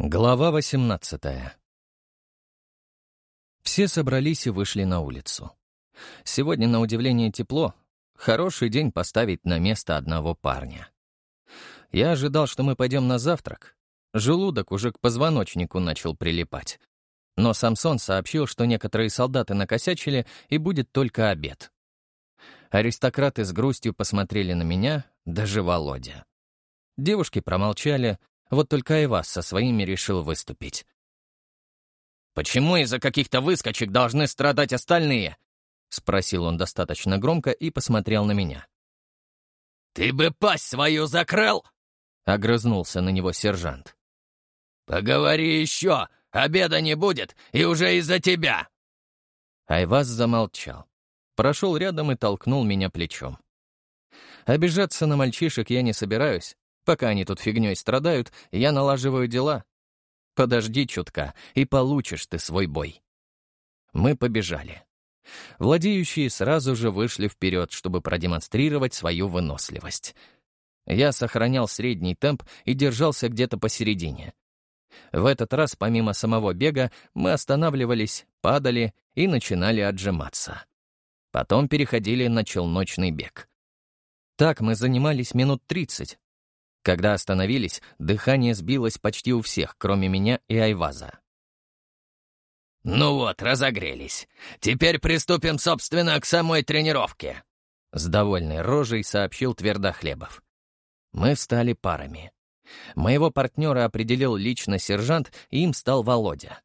Глава 18 Все собрались и вышли на улицу. Сегодня, на удивление, тепло. Хороший день поставить на место одного парня. Я ожидал, что мы пойдем на завтрак. Желудок уже к позвоночнику начал прилипать. Но Самсон сообщил, что некоторые солдаты накосячили, и будет только обед. Аристократы с грустью посмотрели на меня, даже Володя. Девушки промолчали, вот только Айвас со своими решил выступить. «Почему из-за каких-то выскочек должны страдать остальные?» — спросил он достаточно громко и посмотрел на меня. «Ты бы пасть свою закрыл!» — огрызнулся на него сержант. «Поговори еще! Обеда не будет, и уже из-за тебя!» Айваз замолчал. Прошел рядом и толкнул меня плечом. Обижаться на мальчишек я не собираюсь, Пока они тут фигней страдают, я налаживаю дела. Подожди чутка, и получишь ты свой бой. Мы побежали. Владеющие сразу же вышли вперед, чтобы продемонстрировать свою выносливость. Я сохранял средний темп и держался где-то посередине. В этот раз, помимо самого бега, мы останавливались, падали и начинали отжиматься. Потом переходили на челночный бег. Так мы занимались минут тридцать, когда остановились, дыхание сбилось почти у всех, кроме меня и Айваза. «Ну вот, разогрелись. Теперь приступим, собственно, к самой тренировке», — с довольной рожей сообщил Твердохлебов. Мы встали парами. Моего партнера определил лично сержант, им стал Володя.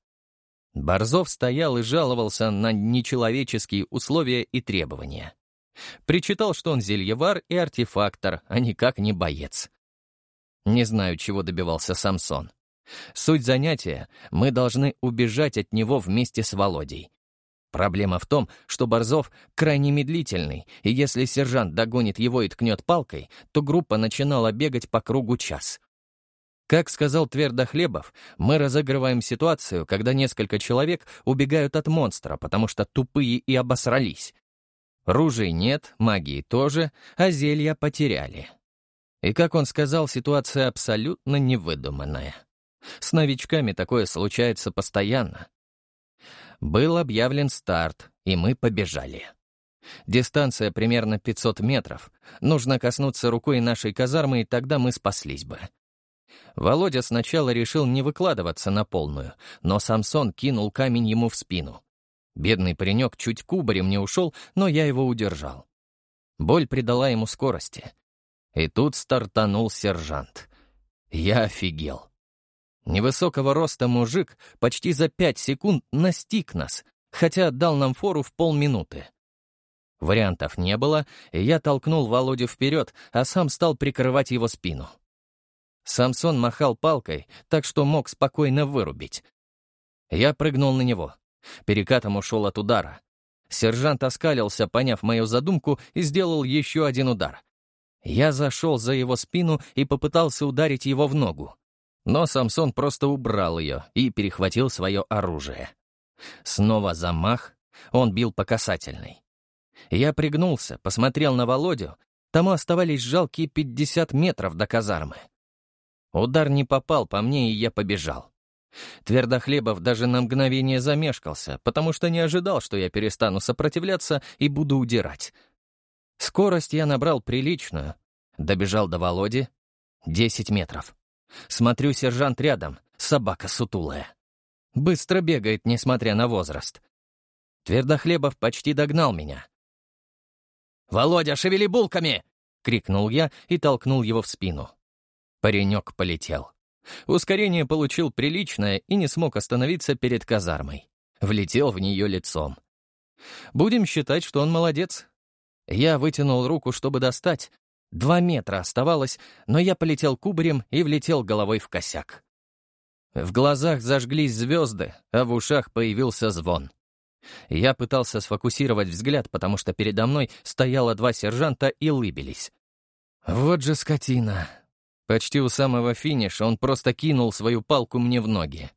Борзов стоял и жаловался на нечеловеческие условия и требования. Причитал, что он зельевар и артефактор, а никак не боец. Не знаю, чего добивался Самсон. Суть занятия — мы должны убежать от него вместе с Володей. Проблема в том, что Борзов крайне медлительный, и если сержант догонит его и ткнет палкой, то группа начинала бегать по кругу час. Как сказал Твердохлебов, мы разыгрываем ситуацию, когда несколько человек убегают от монстра, потому что тупые и обосрались. Ружей нет, магии тоже, а зелья потеряли. И, как он сказал, ситуация абсолютно невыдуманная. С новичками такое случается постоянно. Был объявлен старт, и мы побежали. Дистанция примерно 500 метров. Нужно коснуться рукой нашей казармы, и тогда мы спаслись бы. Володя сначала решил не выкладываться на полную, но Самсон кинул камень ему в спину. Бедный паренек чуть кубарем не ушел, но я его удержал. Боль придала ему скорости. И тут стартанул сержант. Я офигел. Невысокого роста мужик почти за пять секунд настиг нас, хотя отдал нам фору в полминуты. Вариантов не было, и я толкнул Володю вперед, а сам стал прикрывать его спину. Самсон махал палкой, так что мог спокойно вырубить. Я прыгнул на него. Перекатом ушел от удара. Сержант оскалился, поняв мою задумку, и сделал еще один удар. Я зашел за его спину и попытался ударить его в ногу. Но Самсон просто убрал ее и перехватил свое оружие. Снова замах, он бил по касательной. Я пригнулся, посмотрел на Володю, тому оставались жалкие 50 метров до казармы. Удар не попал по мне, и я побежал. Твердохлебов даже на мгновение замешкался, потому что не ожидал, что я перестану сопротивляться и буду удирать. Скорость я набрал приличную. Добежал до Володи. Десять метров. Смотрю, сержант рядом, собака сутулая. Быстро бегает, несмотря на возраст. Твердохлебов почти догнал меня. «Володя, шевели булками!» — крикнул я и толкнул его в спину. Паренек полетел. Ускорение получил приличное и не смог остановиться перед казармой. Влетел в нее лицом. Будем считать, что он молодец, я вытянул руку, чтобы достать. Два метра оставалось, но я полетел кубарем и влетел головой в косяк. В глазах зажглись звезды, а в ушах появился звон. Я пытался сфокусировать взгляд, потому что передо мной стояло два сержанта и лыбились. Вот же скотина. Почти у самого финиша он просто кинул свою палку мне в ноги.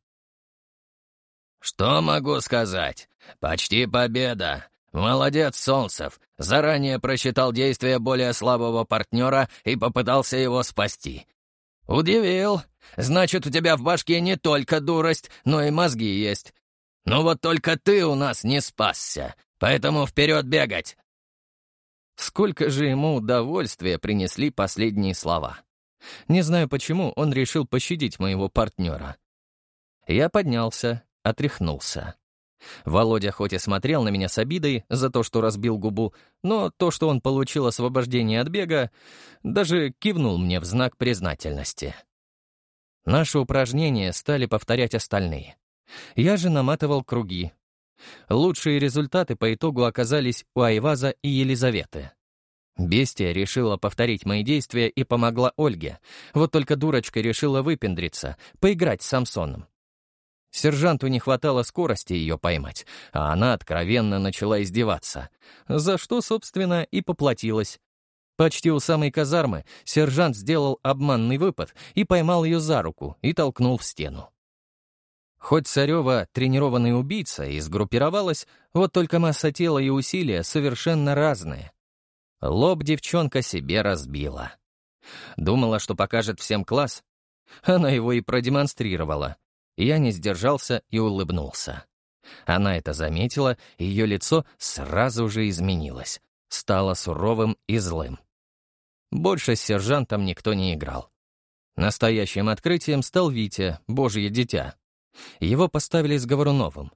«Что могу сказать? Почти победа. «Молодец, Солнцев! Заранее просчитал действия более слабого партнера и попытался его спасти. «Удивил. Значит, у тебя в башке не только дурость, но и мозги есть. Ну вот только ты у нас не спасся, поэтому вперед бегать!» Сколько же ему удовольствия принесли последние слова. Не знаю почему, он решил пощадить моего партнера. Я поднялся, отряхнулся. Володя хоть и смотрел на меня с обидой за то, что разбил губу, но то, что он получил освобождение от бега, даже кивнул мне в знак признательности. Наши упражнения стали повторять остальные. Я же наматывал круги. Лучшие результаты по итогу оказались у Айваза и Елизаветы. Бестия решила повторить мои действия и помогла Ольге. Вот только дурочка решила выпендриться, поиграть с Самсоном. Сержанту не хватало скорости ее поймать, а она откровенно начала издеваться, за что, собственно, и поплатилась. Почти у самой казармы сержант сделал обманный выпад и поймал ее за руку и толкнул в стену. Хоть Царева тренированный убийца и сгруппировалась, вот только масса тела и усилия совершенно разные. Лоб девчонка себе разбила. Думала, что покажет всем класс. Она его и продемонстрировала. Я не сдержался и улыбнулся. Она это заметила, и ее лицо сразу же изменилось. Стало суровым и злым. Больше с сержантом никто не играл. Настоящим открытием стал Витя, божье дитя. Его поставили с Говоруновым.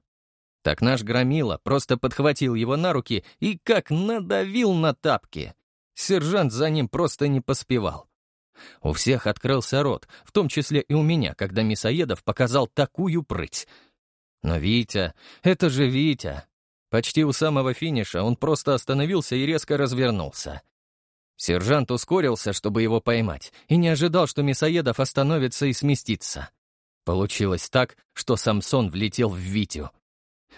Так наш Громила просто подхватил его на руки и как надавил на тапки. Сержант за ним просто не поспевал. У всех открылся рот, в том числе и у меня, когда Мясоедов показал такую прыть. Но Витя, это же Витя. Почти у самого финиша он просто остановился и резко развернулся. Сержант ускорился, чтобы его поймать, и не ожидал, что Мясоедов остановится и сместится. Получилось так, что Самсон влетел в Витю.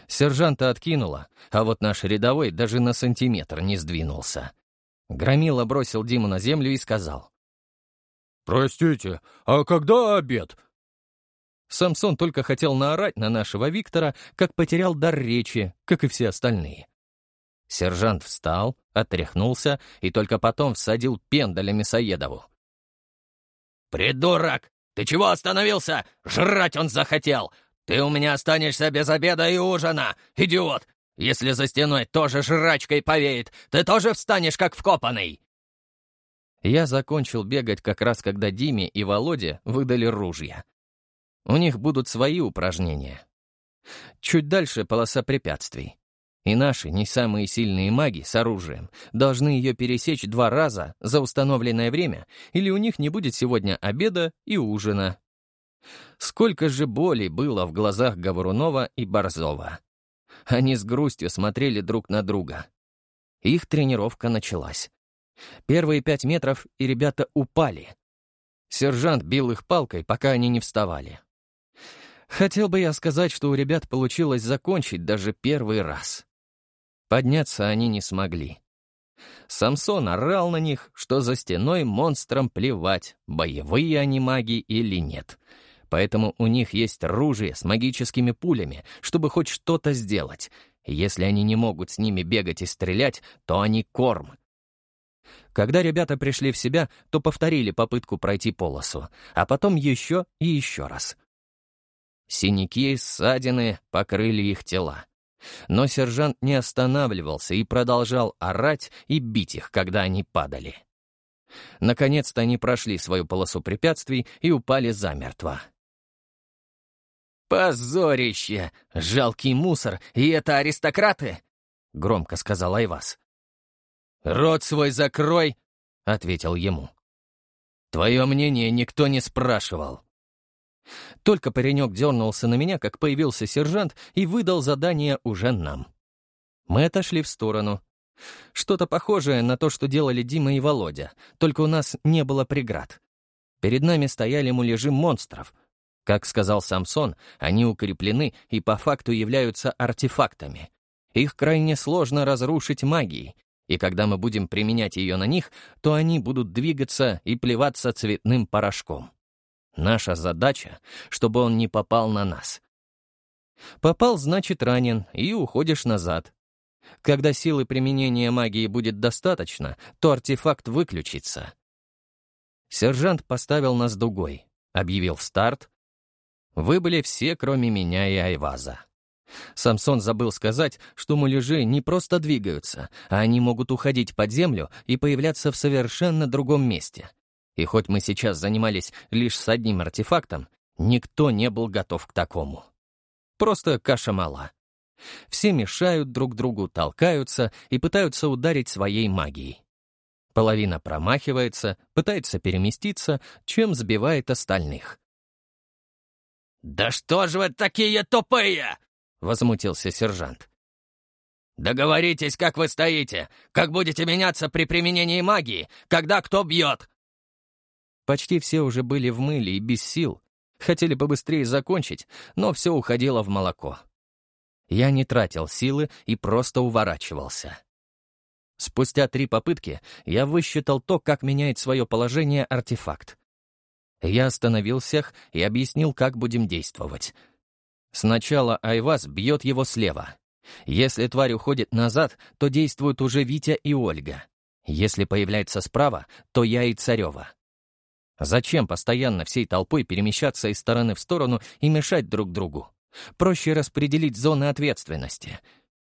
Сержанта откинуло, а вот наш рядовой даже на сантиметр не сдвинулся. Громила бросил Диму на землю и сказал. «Простите, а когда обед?» Самсон только хотел наорать на нашего Виктора, как потерял дар речи, как и все остальные. Сержант встал, отряхнулся и только потом всадил пендаля Мясоедову. «Придурок! Ты чего остановился? Жрать он захотел! Ты у меня останешься без обеда и ужина, идиот! Если за стеной тоже жрачкой повеет, ты тоже встанешь как вкопанный!» Я закончил бегать как раз, когда Диме и Володе выдали ружья. У них будут свои упражнения. Чуть дальше полоса препятствий. И наши, не самые сильные маги с оружием, должны ее пересечь два раза за установленное время, или у них не будет сегодня обеда и ужина. Сколько же боли было в глазах Говорунова и Борзова. Они с грустью смотрели друг на друга. Их тренировка началась. Первые пять метров, и ребята упали. Сержант бил их палкой, пока они не вставали. Хотел бы я сказать, что у ребят получилось закончить даже первый раз. Подняться они не смогли. Самсон орал на них, что за стеной монстрам плевать, боевые они маги или нет. Поэтому у них есть ружья с магическими пулями, чтобы хоть что-то сделать. Если они не могут с ними бегать и стрелять, то они корм, когда ребята пришли в себя, то повторили попытку пройти полосу, а потом еще и еще раз. Синяки, ссадины покрыли их тела. Но сержант не останавливался и продолжал орать и бить их, когда они падали. Наконец-то они прошли свою полосу препятствий и упали замертво. «Позорище! Жалкий мусор! И это аристократы!» — громко сказал Айвас. «Рот свой закрой!» — ответил ему. «Твое мнение никто не спрашивал». Только паренек дернулся на меня, как появился сержант и выдал задание уже нам. Мы отошли в сторону. Что-то похожее на то, что делали Дима и Володя, только у нас не было преград. Перед нами стояли муляжи монстров. Как сказал Самсон, они укреплены и по факту являются артефактами. Их крайне сложно разрушить магией, и когда мы будем применять ее на них, то они будут двигаться и плеваться цветным порошком. Наша задача, чтобы он не попал на нас. Попал, значит, ранен, и уходишь назад. Когда силы применения магии будет достаточно, то артефакт выключится. Сержант поставил нас дугой, объявил старт. Выбыли все, кроме меня и Айваза. Самсон забыл сказать, что муляжи не просто двигаются, а они могут уходить под землю и появляться в совершенно другом месте. И хоть мы сейчас занимались лишь с одним артефактом, никто не был готов к такому. Просто каша мала. Все мешают друг другу, толкаются и пытаются ударить своей магией. Половина промахивается, пытается переместиться, чем сбивает остальных. «Да что же вы такие тупые!» — возмутился сержант. «Договоритесь, как вы стоите, как будете меняться при применении магии, когда кто бьет!» Почти все уже были в мыле и без сил. Хотели побыстрее закончить, но все уходило в молоко. Я не тратил силы и просто уворачивался. Спустя три попытки я высчитал то, как меняет свое положение артефакт. Я остановил всех и объяснил, как будем действовать. Сначала Айваз бьет его слева. Если тварь уходит назад, то действуют уже Витя и Ольга. Если появляется справа, то я и Царева. Зачем постоянно всей толпой перемещаться из стороны в сторону и мешать друг другу? Проще распределить зоны ответственности.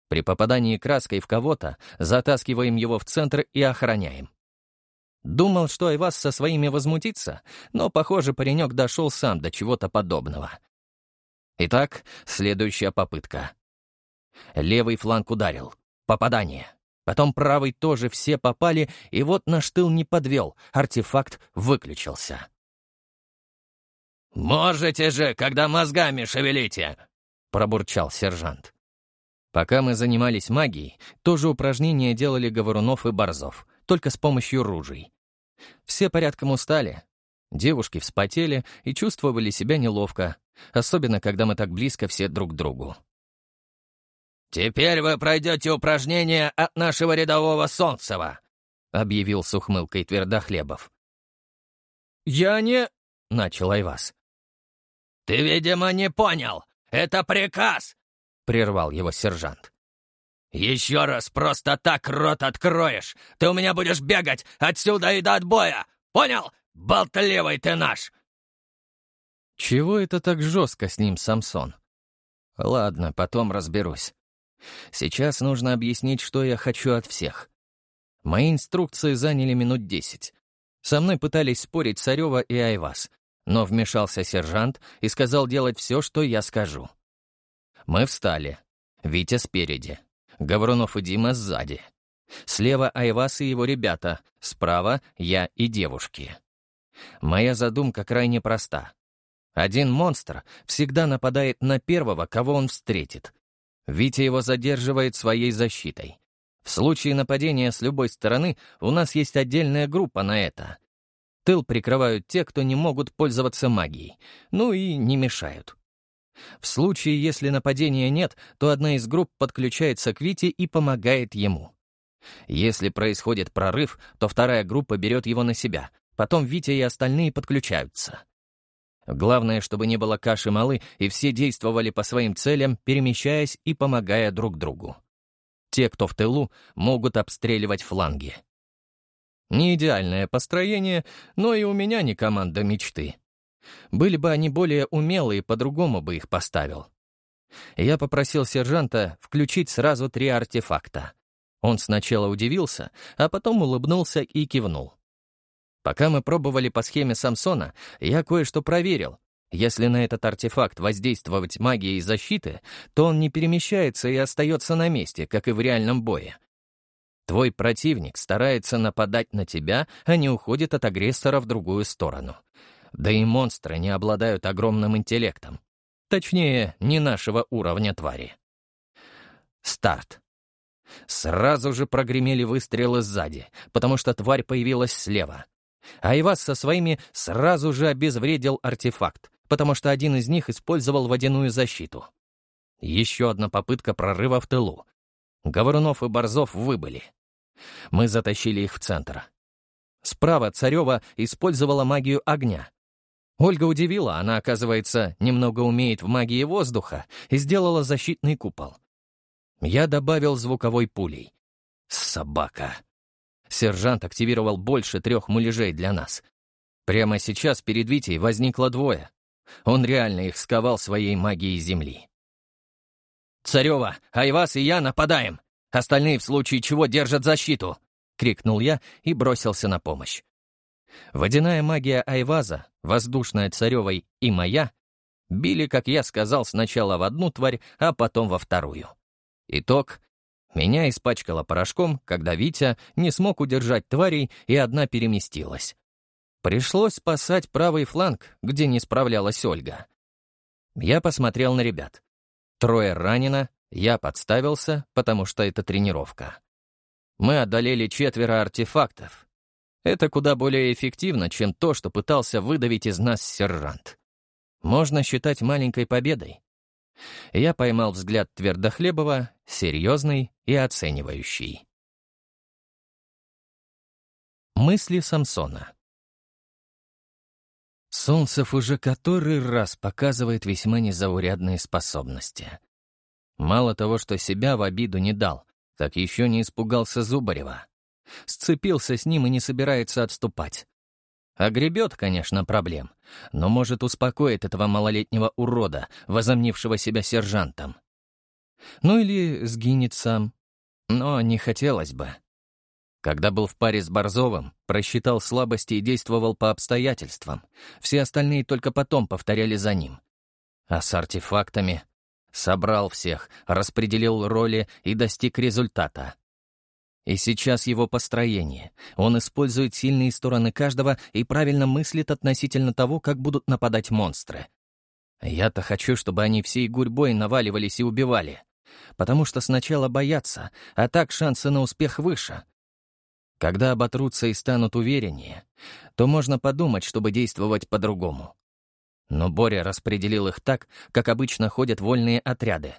При попадании краской в кого-то затаскиваем его в центр и охраняем. Думал, что Айвас со своими возмутится, но, похоже, паренек дошел сам до чего-то подобного. Итак, следующая попытка. Левый фланг ударил. Попадание. Потом правый тоже все попали, и вот наш тыл не подвел, артефакт выключился. «Можете же, когда мозгами шевелите!» — пробурчал сержант. Пока мы занимались магией, тоже упражнения делали Говорунов и Борзов, только с помощью ружей. Все порядком устали. Девушки вспотели и чувствовали себя неловко, особенно когда мы так близко все друг к другу. «Теперь вы пройдете упражнение от нашего рядового Солнцева», — объявил с ухмылкой Твердохлебов. «Я не...» — начал Айвас. «Ты, видимо, не понял. Это приказ!» — прервал его сержант. «Еще раз просто так рот откроешь, ты у меня будешь бегать отсюда и до отбоя! Понял? Болтливый ты наш!» Чего это так жестко с ним, Самсон? Ладно, потом разберусь. Сейчас нужно объяснить, что я хочу от всех. Мои инструкции заняли минут десять. Со мной пытались спорить Царева и Айвас, но вмешался сержант и сказал делать все, что я скажу. Мы встали. Витя спереди. Говорунов и Дима сзади. Слева Айвас и его ребята, справа я и девушки. Моя задумка крайне проста. Один монстр всегда нападает на первого, кого он встретит. Витя его задерживает своей защитой. В случае нападения с любой стороны у нас есть отдельная группа на это. Тыл прикрывают те, кто не могут пользоваться магией, ну и не мешают. В случае, если нападения нет, то одна из групп подключается к Вите и помогает ему. Если происходит прорыв, то вторая группа берет его на себя, потом Витя и остальные подключаются. Главное, чтобы не было каши малы, и все действовали по своим целям, перемещаясь и помогая друг другу. Те, кто в тылу, могут обстреливать фланги. Не идеальное построение, но и у меня не команда мечты. Были бы они более умелые, по-другому бы их поставил. Я попросил сержанта включить сразу три артефакта. Он сначала удивился, а потом улыбнулся и кивнул. Пока мы пробовали по схеме Самсона, я кое-что проверил. Если на этот артефакт воздействовать магией защиты, то он не перемещается и остается на месте, как и в реальном бое. Твой противник старается нападать на тебя, а не уходит от агрессора в другую сторону. Да и монстры не обладают огромным интеллектом. Точнее, не нашего уровня твари. Старт. Сразу же прогремели выстрелы сзади, потому что тварь появилась слева. Айвас со своими сразу же обезвредил артефакт, потому что один из них использовал водяную защиту. Еще одна попытка прорыва в тылу. Говорунов и Борзов выбыли. Мы затащили их в центр. Справа Царева использовала магию огня. Ольга удивила, она, оказывается, немного умеет в магии воздуха и сделала защитный купол. Я добавил звуковой пулей. Собака. Сержант активировал больше трех муляжей для нас. Прямо сейчас перед Витей возникло двое. Он реально их сковал своей магией земли. «Царева, Айвас и я нападаем! Остальные в случае чего держат защиту!» — крикнул я и бросился на помощь. Водяная магия Айваза, воздушная Царевой и моя били, как я сказал, сначала в одну тварь, а потом во вторую. Итог — меня испачкало порошком, когда Витя не смог удержать тварей, и одна переместилась. Пришлось спасать правый фланг, где не справлялась Ольга. Я посмотрел на ребят. Трое ранено, я подставился, потому что это тренировка. Мы одолели четверо артефактов. Это куда более эффективно, чем то, что пытался выдавить из нас сержант. Можно считать маленькой победой. Я поймал взгляд Твердохлебова, серьезный и оценивающий. Мысли Самсона Солнцев уже который раз показывает весьма незаурядные способности. Мало того, что себя в обиду не дал, так еще не испугался Зубарева. Сцепился с ним и не собирается отступать. Огребет, конечно, проблем, но может успокоить этого малолетнего урода, возомнившего себя сержантом. Ну или сгинет сам. Но не хотелось бы. Когда был в паре с Борзовым, просчитал слабости и действовал по обстоятельствам. Все остальные только потом повторяли за ним. А с артефактами собрал всех, распределил роли и достиг результата. И сейчас его построение. Он использует сильные стороны каждого и правильно мыслит относительно того, как будут нападать монстры. Я-то хочу, чтобы они всей гурьбой наваливались и убивали. Потому что сначала боятся, а так шансы на успех выше — когда оботрутся и станут увереннее, то можно подумать, чтобы действовать по-другому. Но Боря распределил их так, как обычно ходят вольные отряды.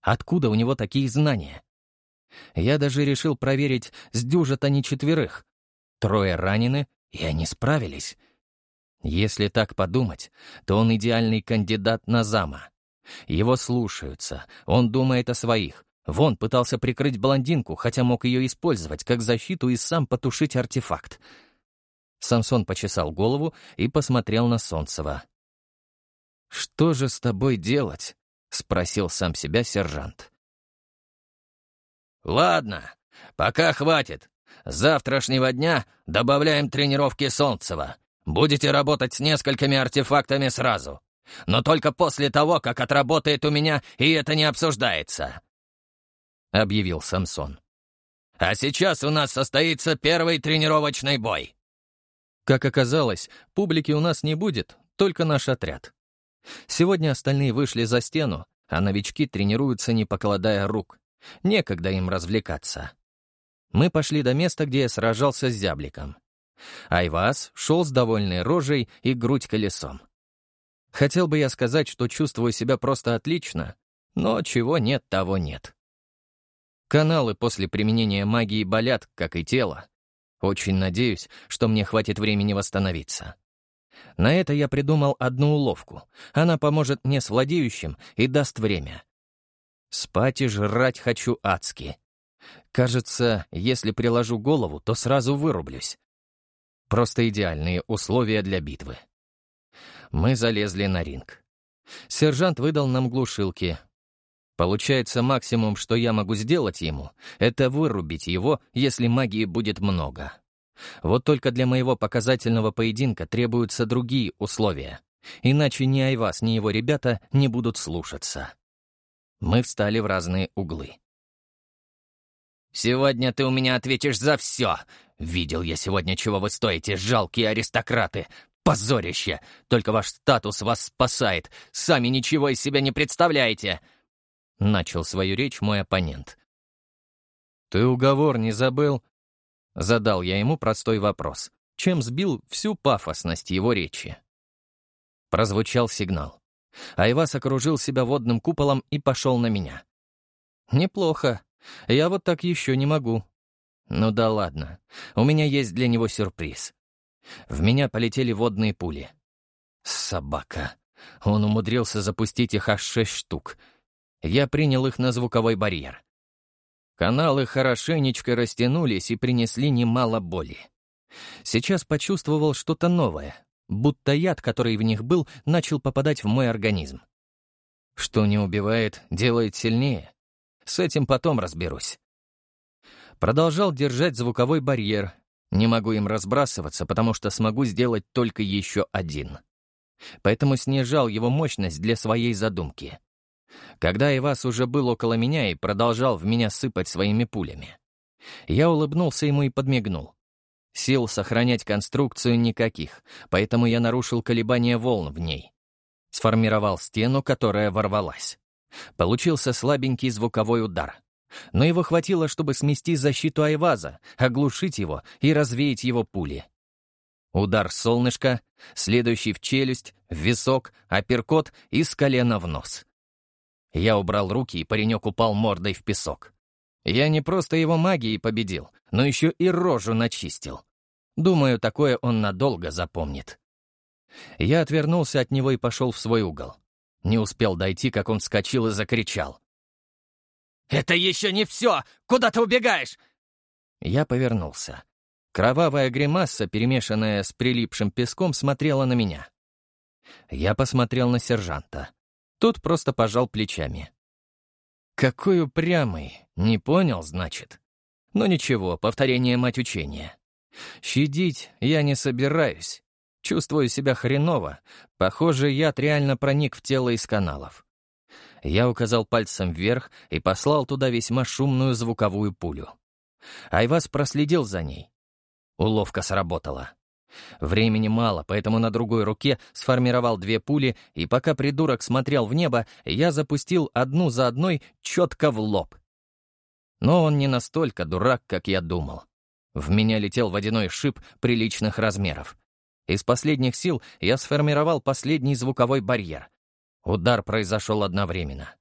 Откуда у него такие знания? Я даже решил проверить, сдюжат они четверых. Трое ранены, и они справились. Если так подумать, то он идеальный кандидат на зама. Его слушаются, он думает о своих, Вон пытался прикрыть блондинку, хотя мог ее использовать как защиту и сам потушить артефакт. Самсон почесал голову и посмотрел на Солнцева. «Что же с тобой делать?» — спросил сам себя сержант. «Ладно, пока хватит. С завтрашнего дня добавляем тренировки Солнцева. Будете работать с несколькими артефактами сразу. Но только после того, как отработает у меня, и это не обсуждается. — объявил Самсон. «А сейчас у нас состоится первый тренировочный бой». Как оказалось, публики у нас не будет, только наш отряд. Сегодня остальные вышли за стену, а новички тренируются, не покладая рук. Некогда им развлекаться. Мы пошли до места, где я сражался с зябликом. Айвас шел с довольной рожей и грудь колесом. Хотел бы я сказать, что чувствую себя просто отлично, но чего нет, того нет. Каналы после применения магии болят, как и тело. Очень надеюсь, что мне хватит времени восстановиться. На это я придумал одну уловку. Она поможет мне с владеющим и даст время. Спать и жрать хочу адски. Кажется, если приложу голову, то сразу вырублюсь. Просто идеальные условия для битвы. Мы залезли на ринг. Сержант выдал нам глушилки, Получается, максимум, что я могу сделать ему, это вырубить его, если магии будет много. Вот только для моего показательного поединка требуются другие условия. Иначе ни Айвас, ни его ребята не будут слушаться. Мы встали в разные углы. «Сегодня ты у меня ответишь за все. Видел я сегодня, чего вы стоите, жалкие аристократы. Позорище! Только ваш статус вас спасает. Сами ничего из себя не представляете!» — начал свою речь мой оппонент. «Ты уговор не забыл?» Задал я ему простой вопрос, чем сбил всю пафосность его речи. Прозвучал сигнал. Айвас окружил себя водным куполом и пошел на меня. «Неплохо. Я вот так еще не могу. Ну да ладно. У меня есть для него сюрприз. В меня полетели водные пули. Собака. Он умудрился запустить их аж шесть штук — я принял их на звуковой барьер. Каналы хорошенечко растянулись и принесли немало боли. Сейчас почувствовал что-то новое, будто яд, который в них был, начал попадать в мой организм. Что не убивает, делает сильнее. С этим потом разберусь. Продолжал держать звуковой барьер. Не могу им разбрасываться, потому что смогу сделать только еще один. Поэтому снижал его мощность для своей задумки. Когда Ивас уже был около меня и продолжал в меня сыпать своими пулями. Я улыбнулся ему и подмигнул. Сил сохранять конструкцию никаких, поэтому я нарушил колебания волн в ней. Сформировал стену, которая ворвалась. Получился слабенький звуковой удар. Но его хватило, чтобы смести защиту Айваза, оглушить его и развеять его пули. Удар солнышка, следующий в челюсть, в висок, апперкот и с колена в нос. Я убрал руки, и паренек упал мордой в песок. Я не просто его магией победил, но еще и рожу начистил. Думаю, такое он надолго запомнит. Я отвернулся от него и пошел в свой угол. Не успел дойти, как он вскочил и закричал. «Это еще не все! Куда ты убегаешь?» Я повернулся. Кровавая гримаса, перемешанная с прилипшим песком, смотрела на меня. Я посмотрел на сержанта. Тот просто пожал плечами. Какой упрямый, не понял, значит. Но ничего, повторение мать учения. Щадить я не собираюсь. Чувствую себя хреново. Похоже, яд реально проник в тело из каналов. Я указал пальцем вверх и послал туда весьма шумную звуковую пулю. Айвас проследил за ней. Уловка сработала. Времени мало, поэтому на другой руке сформировал две пули, и пока придурок смотрел в небо, я запустил одну за одной четко в лоб. Но он не настолько дурак, как я думал. В меня летел водяной шип приличных размеров. Из последних сил я сформировал последний звуковой барьер. Удар произошел одновременно.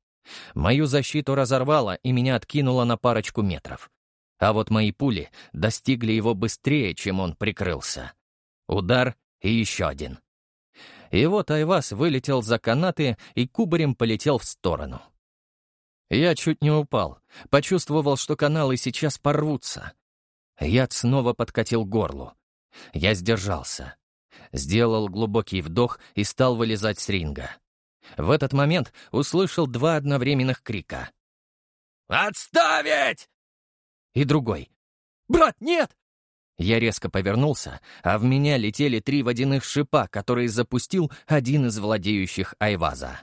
Мою защиту разорвало и меня откинуло на парочку метров. А вот мои пули достигли его быстрее, чем он прикрылся. Удар и еще один. И вот Айвас вылетел за канаты и кубарем полетел в сторону. Я чуть не упал, почувствовал, что каналы сейчас порвутся. Яд снова подкатил горлу. Я сдержался. Сделал глубокий вдох и стал вылезать с ринга. В этот момент услышал два одновременных крика. «Отставить!» И другой. «Брат, нет!» Я резко повернулся, а в меня летели три водяных шипа, которые запустил один из владеющих Айваза.